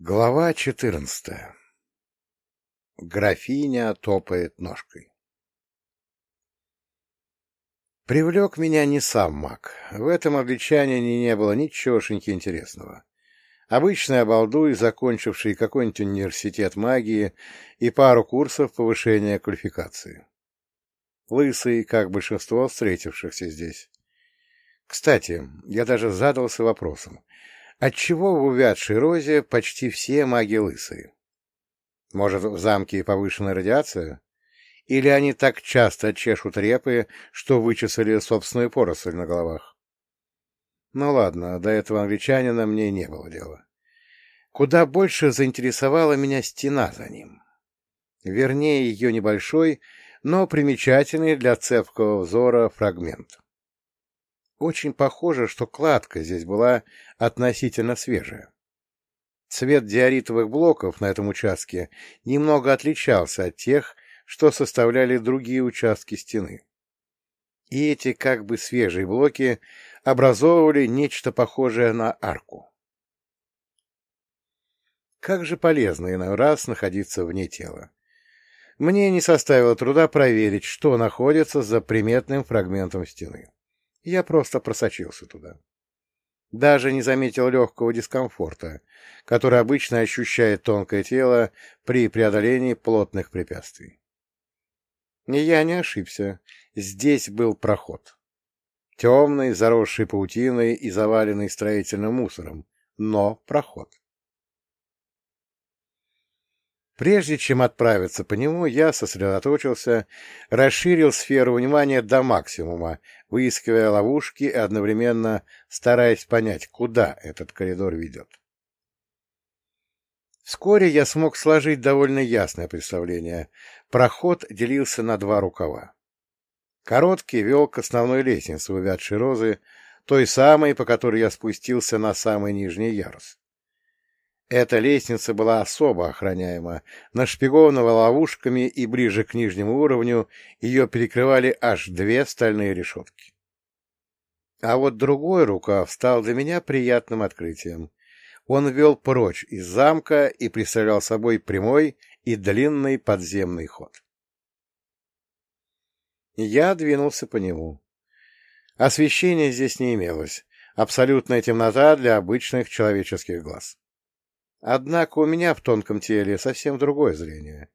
Глава четырнадцатая Графиня топает ножкой. Привлек меня не сам маг. В этом обличании не было ничегошеньки интересного. Обычный обалдуй, закончивший какой-нибудь университет магии и пару курсов повышения квалификации. Лысый, как большинство встретившихся здесь. Кстати, я даже задался вопросом, отчего в увядшей розе почти все маги лысые? Может, в замке повышенная радиация? Или они так часто чешут репы, что вычесали собственную поросль на головах? Ну ладно, до этого англичанина мне не было дела. Куда больше заинтересовала меня стена за ним. Вернее, ее небольшой, но примечательный для цепкого взора фрагмент. Очень похоже, что кладка здесь была относительно свежая. Цвет диоритовых блоков на этом участке немного отличался от тех, что составляли другие участки стены. И эти как бы свежие блоки образовывали нечто похожее на арку. Как же полезно иной раз находиться вне тела. Мне не составило труда проверить, что находится за приметным фрагментом стены. Я просто просочился туда. Даже не заметил легкого дискомфорта, который обычно ощущает тонкое тело при преодолении плотных препятствий. Я не ошибся. Здесь был проход. Темный, заросший паутиной и заваленный строительным мусором, но проход. Прежде чем отправиться по нему, я сосредоточился, расширил сферу внимания до максимума, выискивая ловушки и одновременно стараясь понять, куда этот коридор ведет. Вскоре я смог сложить довольно ясное представление. Проход делился на два рукава. Короткий вел к основной лестнице увядшей розы, той самой, по которой я спустился на самый нижний ярус. Эта лестница была особо охраняема, нашпигована ловушками, и ближе к нижнему уровню ее перекрывали аж две стальные решетки. А вот другой рукав стал для меня приятным открытием. Он вел прочь из замка и представлял собой прямой и длинный подземный ход. Я двинулся по нему. Освещения здесь не имелось. Абсолютная темнота для обычных человеческих глаз. Однако у меня в тонком теле совсем другое зрение.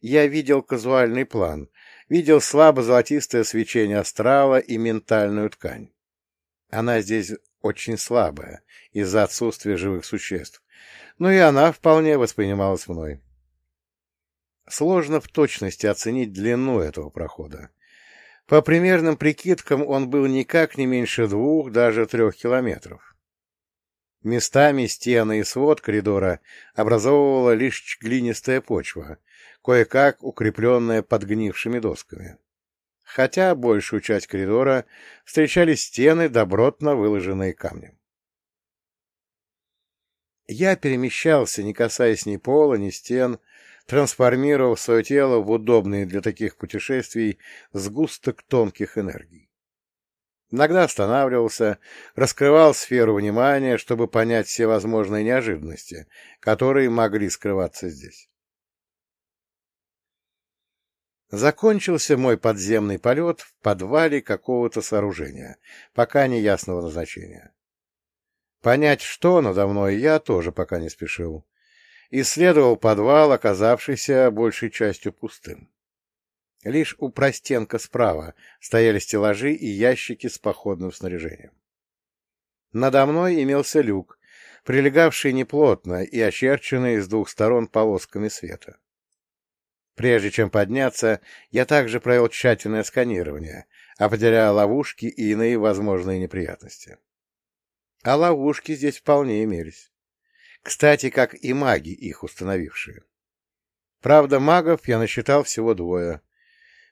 Я видел казуальный план, видел слабо-золотистое свечение астрала и ментальную ткань. Она здесь очень слабая из-за отсутствия живых существ, но и она вполне воспринималась мной. Сложно в точности оценить длину этого прохода. По примерным прикидкам он был никак не меньше двух, даже трех километров. Местами стены и свод коридора образовывала лишь глинистая почва, кое-как укрепленная подгнившими досками. Хотя большую часть коридора встречались стены, добротно выложенные камнем. Я перемещался, не касаясь ни пола, ни стен, трансформировав свое тело в удобный для таких путешествий сгусток тонких энергий. Иногда останавливался, раскрывал сферу внимания, чтобы понять все возможные неожиданности, которые могли скрываться здесь. Закончился мой подземный полет в подвале какого-то сооружения, пока не ясного назначения. Понять, что надо мной, я тоже пока не спешил. Исследовал подвал, оказавшийся большей частью пустым. Лишь у простенка справа стояли стеллажи и ящики с походным снаряжением. Надо мной имелся люк, прилегавший неплотно и очерченный с двух сторон полосками света. Прежде чем подняться, я также провел тщательное сканирование, определяя ловушки и иные возможные неприятности. А ловушки здесь вполне имелись. Кстати, как и маги, их установившие. Правда, магов я насчитал всего двое —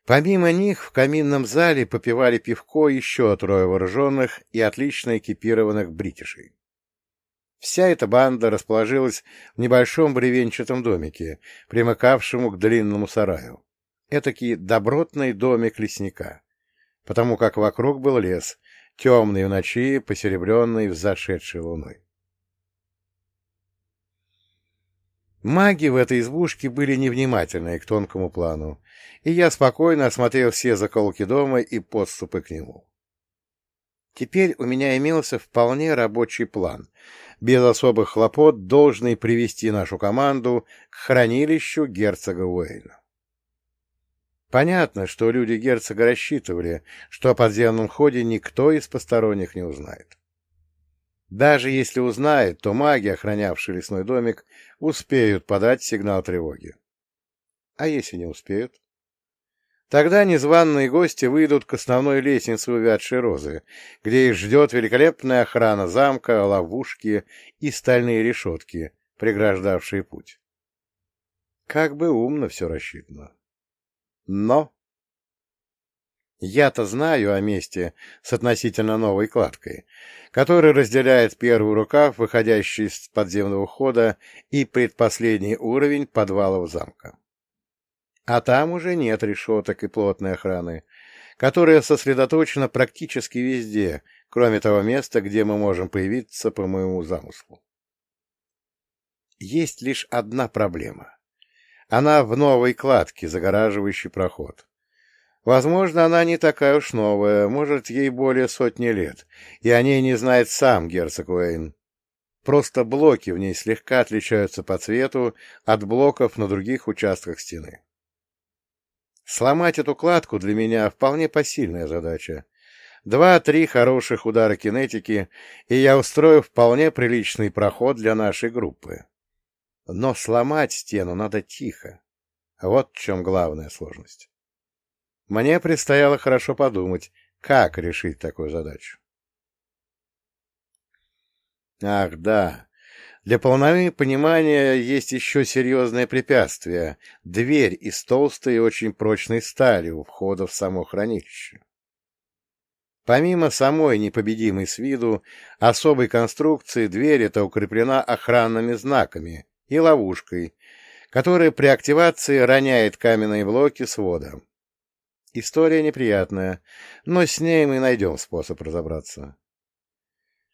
Помимо них в каминном зале попивали пивко еще трое вооруженных и отлично экипированных бритишей. Вся эта банда расположилась в небольшом бревенчатом домике, примыкавшему к длинному сараю. Этакий добротный домик лесника, потому как вокруг был лес, темный в ночи, посеребренный взошедшей луной. Маги в этой избушке были невнимательны к тонкому плану, и я спокойно осмотрел все заколки дома и подступы к нему. Теперь у меня имелся вполне рабочий план, без особых хлопот, должный привести нашу команду к хранилищу герцога Уэйна. Понятно, что люди герцога рассчитывали, что о подземном ходе никто из посторонних не узнает. Даже если узнает, то маги, охранявшие лесной домик, успеют подать сигнал тревоги. А если не успеют? Тогда незваные гости выйдут к основной лестнице увядшей розы, где их ждет великолепная охрана замка, ловушки и стальные решетки, преграждавшие путь. Как бы умно все рассчитано. Но я-то знаю о месте с относительно новой кладкой, который разделяет первый рукав, выходящий из подземного хода, и предпоследний уровень подвалов замка. А там уже нет решеток и плотной охраны, которая сосредоточена практически везде, кроме того места, где мы можем появиться по моему замыслу. Есть лишь одна проблема. Она в новой кладке, загораживающей проход. Возможно, она не такая уж новая, может, ей более сотни лет, и о ней не знает сам герцог Уэйн. Просто блоки в ней слегка отличаются по цвету от блоков на других участках стены. Сломать эту кладку для меня вполне посильная задача. Два-три хороших удара кинетики, и я устрою вполне приличный проход для нашей группы. Но сломать стену надо тихо. Вот в чем главная сложность. Мне предстояло хорошо подумать, как решить такую задачу. Ах, да. Для полноты понимания есть еще серьезное препятствие — дверь из толстой и очень прочной стали у входа в само хранилище. Помимо самой непобедимой с виду особой конструкции, дверь эта укреплена охранными знаками и ловушкой, которая при активации роняет каменные блоки свода. История неприятная, но с ней мы найдем способ разобраться.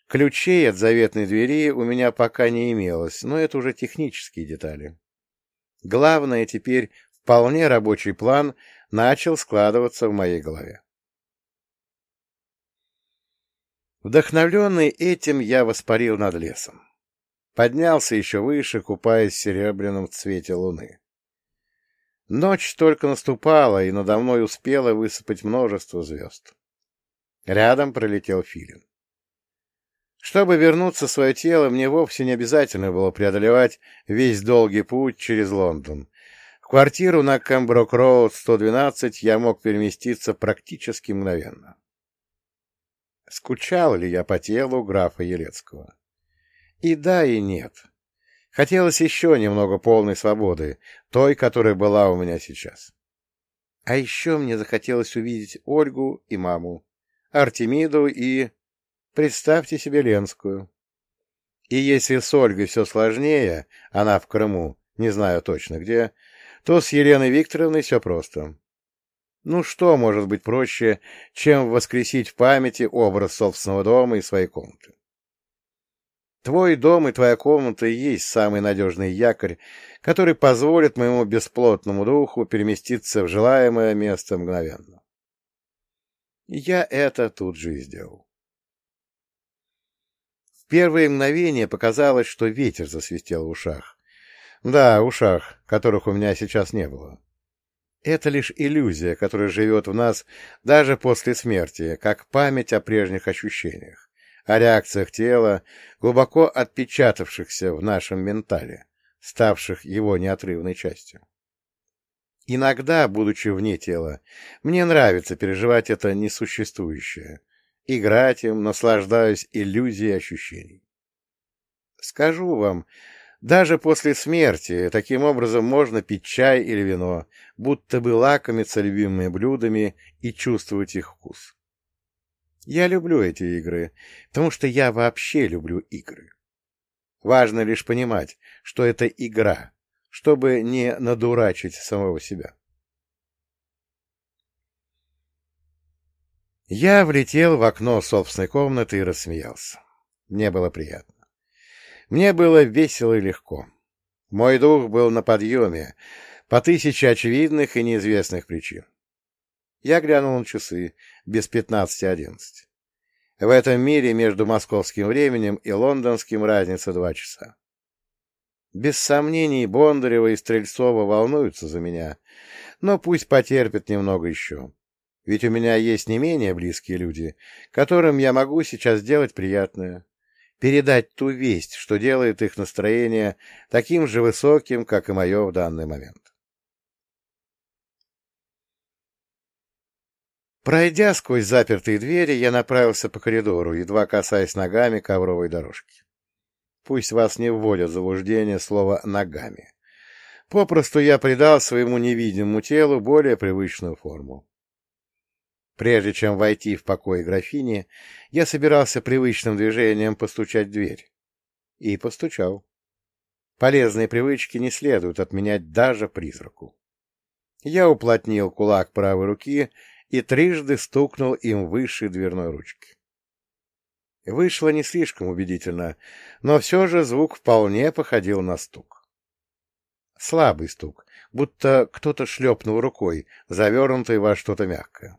Ключей от заветной двери у меня пока не имелось, но это уже технические детали. Главное теперь вполне рабочий план начал складываться в моей голове. Вдохновленный этим, я воспарил над лесом. Поднялся еще выше, купаясь в серебряном цвете луны. Ночь только наступала, и надо мной успело высыпать множество звезд. Рядом пролетел филин. Чтобы вернуться в свое тело, мне вовсе не обязательно было преодолевать весь долгий путь через Лондон. В квартиру на Кэмброк-Роуд 112 я мог переместиться практически мгновенно. Скучал ли я по телу графа Елецкого? И да, и нет. Хотелось еще немного полной свободы, той, которая была у меня сейчас. А еще мне захотелось увидеть Ольгу и маму, Артемиду и... Представьте себе Ленскую. И если с Ольгой все сложнее, она в Крыму, не знаю точно где, то с Еленой Викторовной все просто. Ну что может быть проще, чем воскресить в памяти образ собственного дома и своей комнаты? Твой дом и твоя комната и есть самый надежный якорь, который позволит моему бесплотному духу переместиться в желаемое место мгновенно. Я это тут же и сделал. В первые мгновения показалось, что ветер засвистел в ушах. Да, ушах, которых у меня сейчас не было. Это лишь иллюзия, которая живет в нас даже после смерти, как память о прежних ощущениях о реакциях тела, глубоко отпечатавшихся в нашем ментале, ставших его неотрывной частью. Иногда, будучи вне тела, мне нравится переживать это несуществующее, играть им, наслаждаясь иллюзией ощущений. Скажу вам, даже после смерти таким образом можно пить чай или вино, будто бы лакомиться любимыми блюдами и чувствовать их вкус. Я люблю эти игры, потому что я вообще люблю игры. Важно лишь понимать, что это игра, чтобы не надурачить самого себя. Я влетел в окно собственной комнаты и рассмеялся. Мне было приятно. Мне было весело и легко. Мой дух был на подъеме, по тысяче очевидных и неизвестных причин. Я глянул на часы, без пятнадцати одиннадцать. В этом мире между московским временем и лондонским разница два часа. Без сомнений, Бондарева и Стрельцова волнуются за меня, но пусть потерпят немного еще. Ведь у меня есть не менее близкие люди, которым я могу сейчас сделать приятное, передать ту весть, что делает их настроение таким же высоким, как и мое в данный момент. Пройдя сквозь запертые двери, я направился по коридору, едва касаясь ногами ковровой дорожки. Пусть вас не вводят в заблуждение слово «ногами». Попросту я придал своему невидимому телу более привычную форму. Прежде чем войти в покой графини, я собирался привычным движением постучать в дверь. И постучал. Полезные привычки не следует отменять даже призраку. Я уплотнил кулак правой руки и трижды стукнул им выше дверной ручки. Вышло не слишком убедительно, но все же звук вполне походил на стук. Слабый стук, будто кто-то шлепнул рукой, завернутой во что-то мягкое.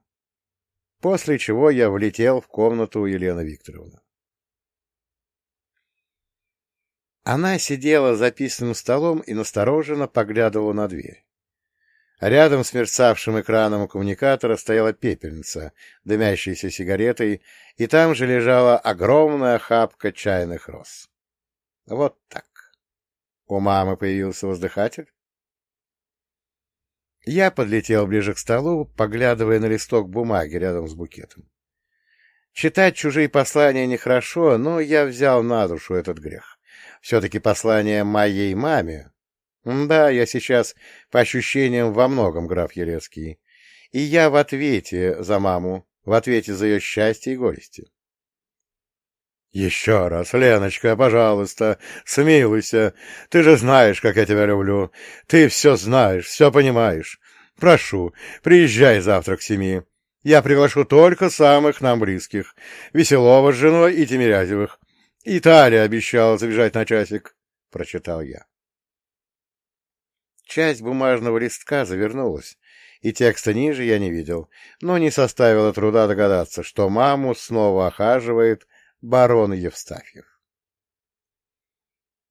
После чего я влетел в комнату Елены Викторовны. Она сидела за письменным столом и настороженно поглядывала на дверь. Рядом с мерцавшим экраном коммуникатора стояла пепельница, дымящаяся сигаретой, и там же лежала огромная охапка чайных роз. Вот так. У мамы появился воздыхатель. Я подлетел ближе к столу, поглядывая на листок бумаги рядом с букетом. Читать чужие послания нехорошо, но я взял на душу этот грех. Все-таки послание моей маме да, я сейчас, по ощущениям, во многом граф Елецкий. И я в ответе за маму, в ответе за ее счастье и горести. Еще раз, Леночка, пожалуйста, смилуйся. Ты же знаешь, как я тебя люблю. Ты все знаешь, все понимаешь. Прошу, приезжай завтра к семи. Я приглашу только самых нам близких. Веселова с женой и Тимирязевых. Италия обещала забежать на часик, — прочитал я. Часть бумажного листка завернулась, и текста ниже я не видел, но не составило труда догадаться, что маму снова охаживает барон Евстафьев.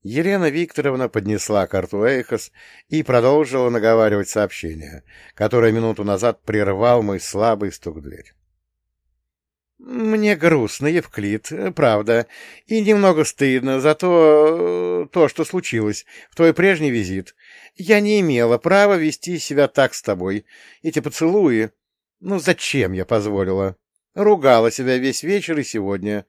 Елена Викторовна поднесла карту Эйхос и продолжила наговаривать сообщение, которое минуту назад прервал мой слабый стук в дверь. Мне грустно, Евклид, правда, и немного стыдно за то, то, что случилось в твой прежний визит. Я не имела права вести себя так с тобой. Эти поцелуи... Ну, зачем я позволила? Ругала себя весь вечер и сегодня.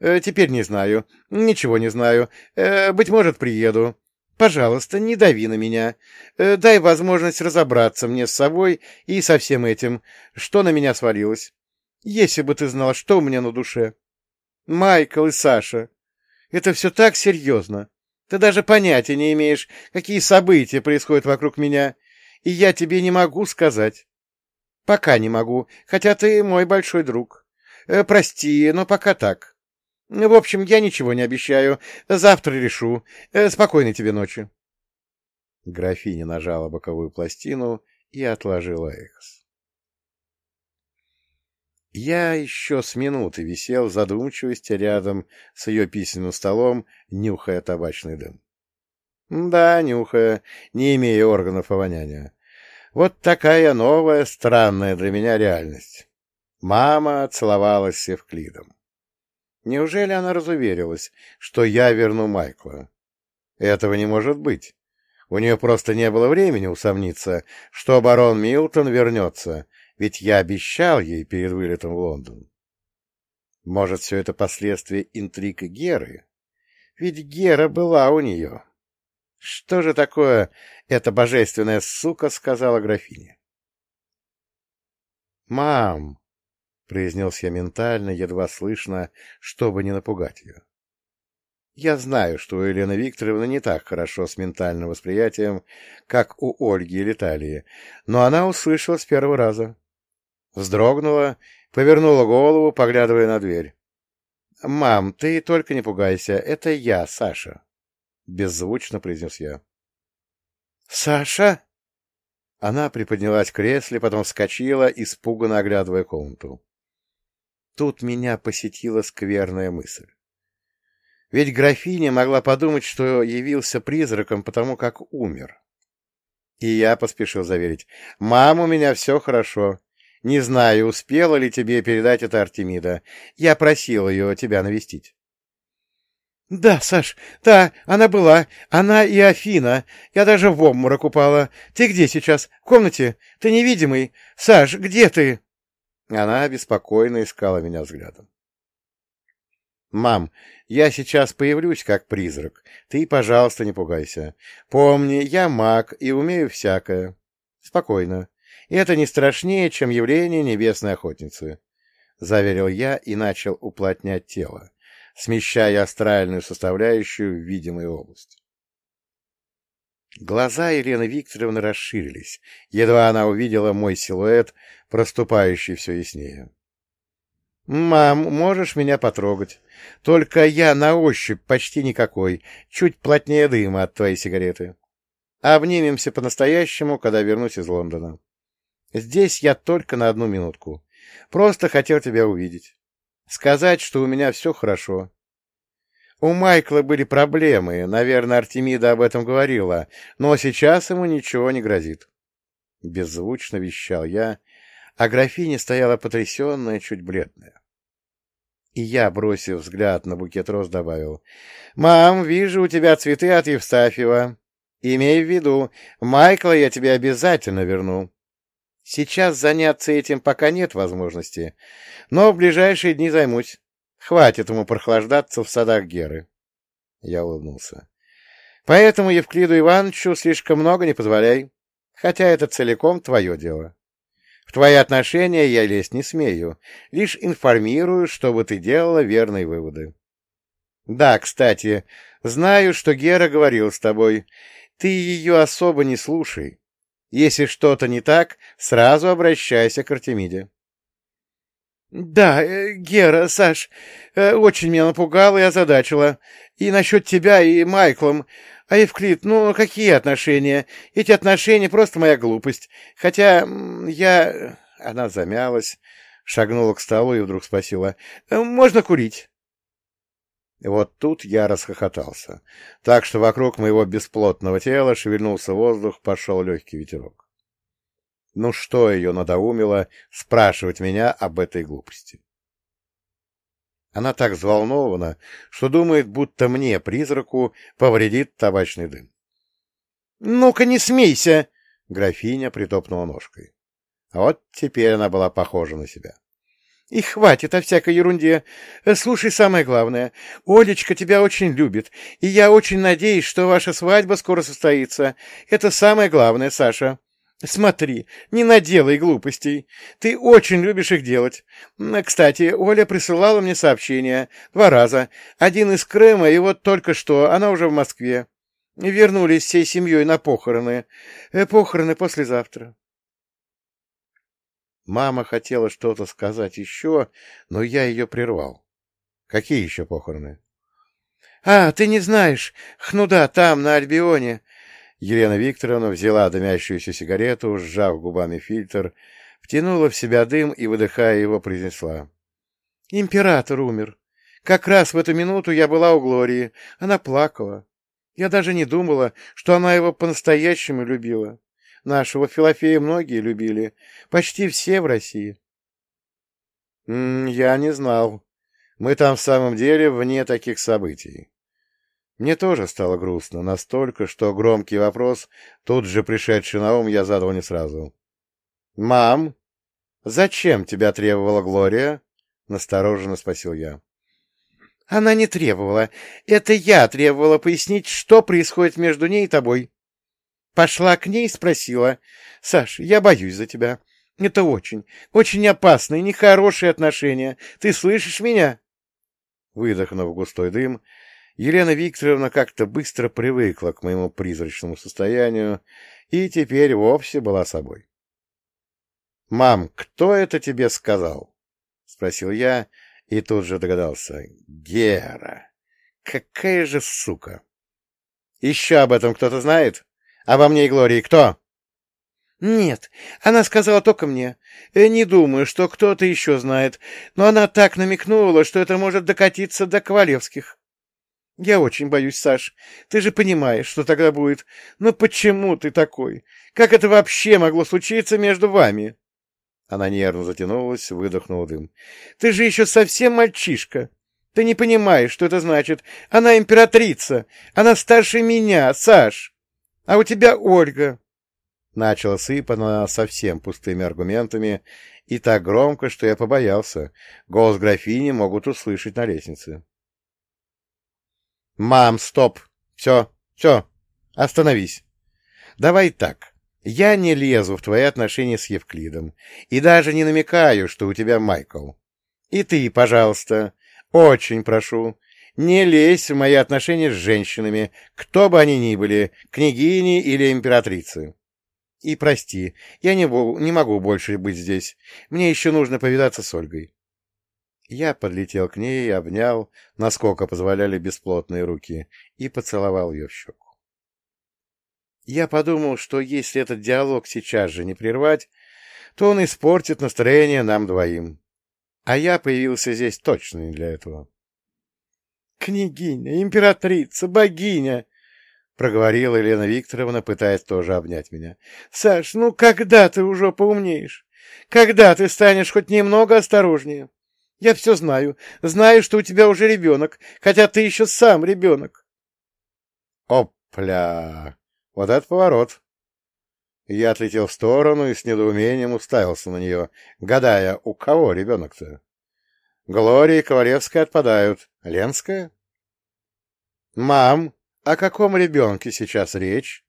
Э, теперь не знаю. Ничего не знаю. Э, быть может, приеду. Пожалуйста, не дави на меня. Э, дай возможность разобраться мне с собой и со всем этим, что на меня свалилось. Если бы ты знал, что у меня на душе. Майкл и Саша. Это все так серьезно. Ты даже понятия не имеешь, какие события происходят вокруг меня, и я тебе не могу сказать. Пока не могу, хотя ты мой большой друг. Э, прости, но пока так. В общем, я ничего не обещаю. Завтра решу. Э, спокойной тебе ночи. Графиня нажала боковую пластину и отложила эхос. Я еще с минуты висел в задумчивости рядом с ее письменным столом, нюхая табачный дым. Да, нюхая, не имея органов обоняния. Вот такая новая, странная для меня реальность. Мама целовалась с Евклидом. Неужели она разуверилась, что я верну Майкла? Этого не может быть. У нее просто не было времени усомниться, что барон Милтон вернется, ведь я обещал ей перед вылетом в Лондон. Может, все это последствия интриг Геры? Ведь Гера была у нее. Что же такое эта божественная сука сказала графине? «Мам!» — произнес я ментально, едва слышно, чтобы не напугать ее. Я знаю, что у Елены Викторовны не так хорошо с ментальным восприятием, как у Ольги или Талии, но она услышала с первого раза. Вздрогнула, повернула голову, поглядывая на дверь. «Мам, ты только не пугайся, это я, Саша», — беззвучно произнес я. «Саша?» Она приподнялась в кресле, потом вскочила, испуганно оглядывая комнату. Тут меня посетила скверная мысль. Ведь графиня могла подумать, что явился призраком, потому как умер. И я поспешил заверить. «Мам, у меня все хорошо. Не знаю, успела ли тебе передать это Артемида. Я просил ее тебя навестить». «Да, Саш, да, она была. Она и Афина. Я даже в обморок упала. Ты где сейчас? В комнате? Ты невидимый? Саш, где ты?» Она беспокойно искала меня взглядом. «Мам, я сейчас появлюсь как призрак. Ты, пожалуйста, не пугайся. Помни, я маг и умею всякое. Спокойно. Это не страшнее, чем явление небесной охотницы», — заверил я и начал уплотнять тело смещая астральную составляющую в видимую область. Глаза Елены Викторовны расширились, едва она увидела мой силуэт, проступающий все яснее. «Мам, можешь меня потрогать? Только я на ощупь почти никакой, чуть плотнее дыма от твоей сигареты. Обнимемся по-настоящему, когда вернусь из Лондона. Здесь я только на одну минутку. Просто хотел тебя увидеть. Сказать, что у меня все хорошо. У Майкла были проблемы, наверное, Артемида об этом говорила, но сейчас ему ничего не грозит. Беззвучно вещал я, а графиня стояла потрясенная, чуть бледная. И я, бросив взгляд на букет роз, добавил. — Мам, вижу у тебя цветы от Евстафьева. Имей в виду, Майкла я тебе обязательно верну. Сейчас заняться этим пока нет возможности, но в ближайшие дни займусь. Хватит ему прохлаждаться в садах Геры. Я улыбнулся. Поэтому Евклиду Ивановичу слишком много не позволяй, хотя это целиком твое дело. В твои отношения я лезть не смею, лишь информирую, чтобы ты делала верные выводы. Да, кстати, знаю, что Гера говорил с тобой. Ты ее особо не слушай. Если что-то не так, сразу обращайся к Артемиде. — Да, э, Гера, Саш, э, очень меня напугала и озадачила. И насчет тебя, и Майклом. А Евклид, ну, какие отношения? Эти отношения — просто моя глупость. Хотя я... Она замялась, шагнула к столу и вдруг спросила. «Э, — Можно курить? Вот тут я расхохотался, так что вокруг моего бесплотного тела шевельнулся воздух, пошел легкий ветерок. Ну что ее надоумило спрашивать меня об этой глупости? Она так взволнована, что думает, будто мне, призраку, повредит табачный дым. — Ну-ка, не смейся! — графиня притопнула ножкой. А вот теперь она была похожа на себя. И хватит о всякой ерунде. Слушай самое главное. Олечка тебя очень любит, и я очень надеюсь, что ваша свадьба скоро состоится. Это самое главное, Саша. Смотри, не наделай глупостей. Ты очень любишь их делать. Кстати, Оля присылала мне сообщение. Два раза. Один из Крыма, и вот только что, она уже в Москве. Вернулись всей семьей на похороны. Э, похороны послезавтра. Мама хотела что-то сказать еще, но я ее прервал. Какие еще похороны? — А, ты не знаешь. Хнуда там, на Альбионе. Елена Викторовна взяла дымящуюся сигарету, сжав губами фильтр, втянула в себя дым и, выдыхая его, произнесла. — Император умер. Как раз в эту минуту я была у Глории. Она плакала. Я даже не думала, что она его по-настоящему любила. Нашего Филофея многие любили. Почти все в России. — Я не знал. Мы там в самом деле вне таких событий. Мне тоже стало грустно, настолько, что громкий вопрос, тут же пришедший на ум, я задал не сразу. — Мам, зачем тебя требовала Глория? — настороженно спросил я. — Она не требовала. Это я требовала пояснить, что происходит между ней и тобой. Пошла к ней и спросила. — Саш, я боюсь за тебя. Это очень, очень опасные, нехорошие отношения. Ты слышишь меня? Выдохнув густой дым, Елена Викторовна как-то быстро привыкла к моему призрачному состоянию и теперь вовсе была собой. — Мам, кто это тебе сказал? — спросил я и тут же догадался. — Гера! Какая же сука! — Еще об этом кто-то знает? Обо мне и Глории кто? Нет, она сказала только мне. Я не думаю, что кто-то еще знает, но она так намекнула, что это может докатиться до Ковалевских. Я очень боюсь, Саш. Ты же понимаешь, что тогда будет. Но почему ты такой? Как это вообще могло случиться между вами? Она нервно затянулась, выдохнула дым. Ты же еще совсем мальчишка. Ты не понимаешь, что это значит. Она императрица. Она старше меня, Саш. А у тебя Ольга. Начала сыпана совсем пустыми аргументами и так громко, что я побоялся. Голос графини могут услышать на лестнице. «Мам, стоп! Все, все, остановись. Давай так. Я не лезу в твои отношения с Евклидом и даже не намекаю, что у тебя Майкл. И ты, пожалуйста, очень прошу, не лезь в мои отношения с женщинами, кто бы они ни были, княгини или императрицы. И прости, я не, не могу больше быть здесь. Мне еще нужно повидаться с Ольгой. Я подлетел к ней, обнял, насколько позволяли бесплотные руки, и поцеловал ее в щеку. Я подумал, что если этот диалог сейчас же не прервать, то он испортит настроение нам двоим. А я появился здесь точно не для этого. — Княгиня, императрица, богиня! — проговорила Елена Викторовна, пытаясь тоже обнять меня. — Саш, ну когда ты уже поумнеешь? Когда ты станешь хоть немного осторожнее? Я все знаю. Знаю, что у тебя уже ребенок, хотя ты еще сам ребенок. Опля! Вот это поворот! Я отлетел в сторону и с недоумением уставился на нее, гадая, у кого ребенок-то? Глория и Ковалевская отпадают. Ленская? «Мам, о каком ребенке сейчас речь?»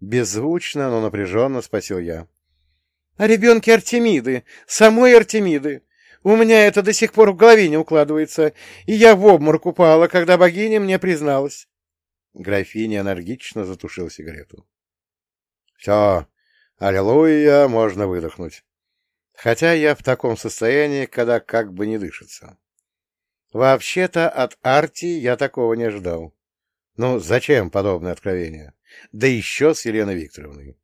Беззвучно, но напряженно спросил я. «О ребенке Артемиды, самой Артемиды. У меня это до сих пор в голове не укладывается, и я в обморок упала, когда богиня мне призналась. Графиня энергично затушил сигарету. Все, аллилуйя, можно выдохнуть. Хотя я в таком состоянии, когда как бы не дышится. Вообще-то от Арти я такого не ожидал. Ну, зачем подобное откровение? Да еще с Еленой Викторовной.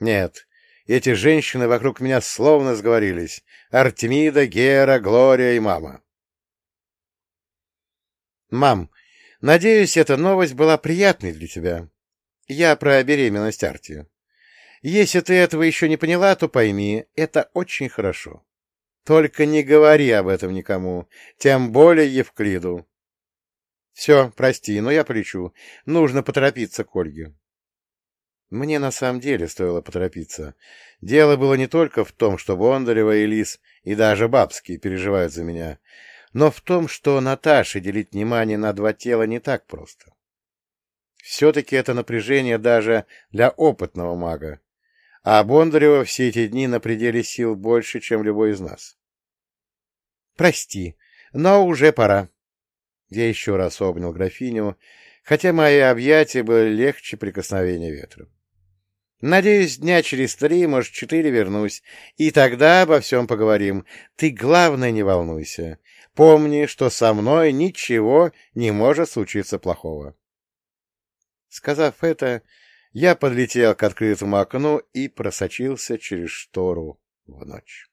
Нет, эти женщины вокруг меня словно сговорились. Артемида, Гера, Глория и мама. «Мам, надеюсь, эта новость была приятной для тебя. Я про беременность Арти. Если ты этого еще не поняла, то пойми, это очень хорошо. Только не говори об этом никому, тем более Евклиду. Все, прости, но я полечу. Нужно поторопиться к Ольге. Мне на самом деле стоило поторопиться. Дело было не только в том, что Бондарева и Лис, и даже Бабский переживают за меня, но в том, что Наташе делить внимание на два тела не так просто. Все-таки это напряжение даже для опытного мага, а Бондарева все эти дни на пределе сил больше, чем любой из нас. «Прости, но уже пора». Я еще раз обнял графиню, хотя мои объятия были легче прикосновения ветра. Надеюсь, дня через три, может, четыре вернусь, и тогда обо всем поговорим. Ты, главное, не волнуйся. Помни, что со мной ничего не может случиться плохого. Сказав это, я подлетел к открытому окну и просочился через штору в ночь.